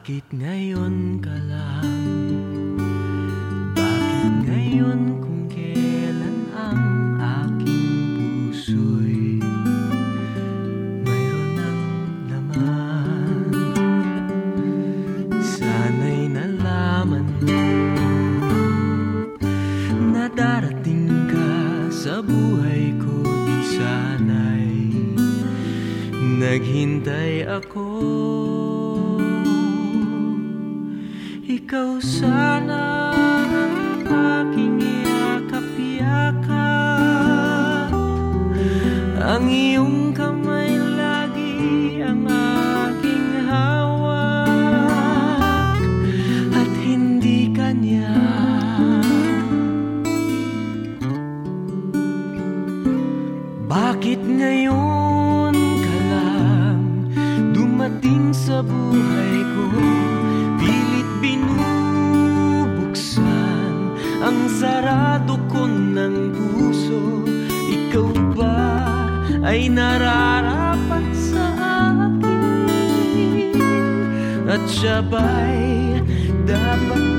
Bakit ngayon ka lang? Naghintay ako. Ikaw sana sa buhay ko. Pilit binubuksan ang sarado ko ng puso. Ikaw ba ay nararapat sa akin? At siya ba'y dapat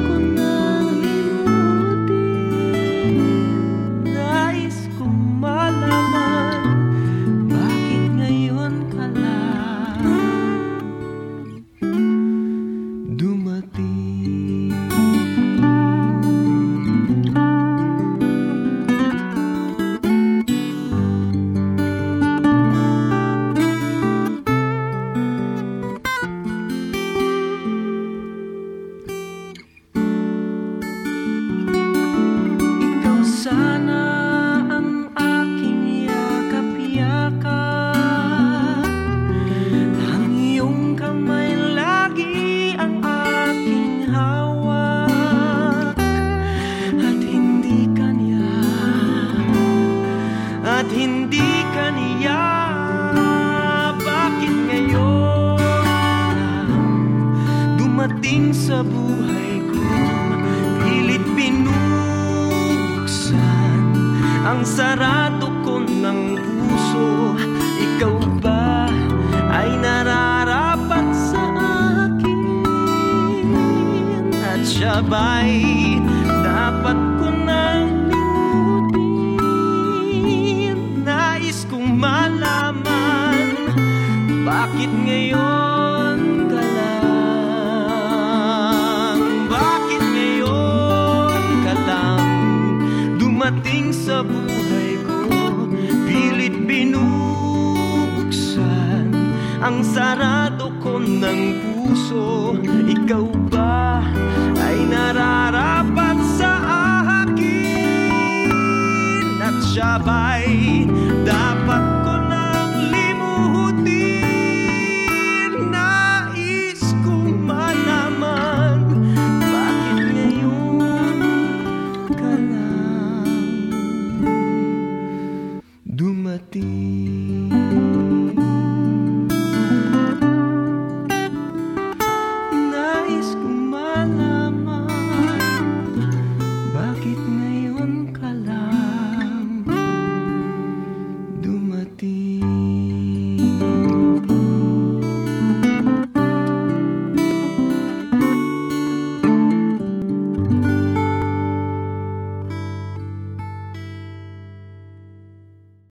Dumating sa buhay ko. Pilit binuksan Ang sarado ko ng puso. Ikaw ba ay nararapat sa akin? At siya ba'y dapat ko nang limutin Nais kong malaman Bakit ngayon sa buhay ko Pilit binubuksan Ang sarado ko ng puso. Ikaw ba ay nararapat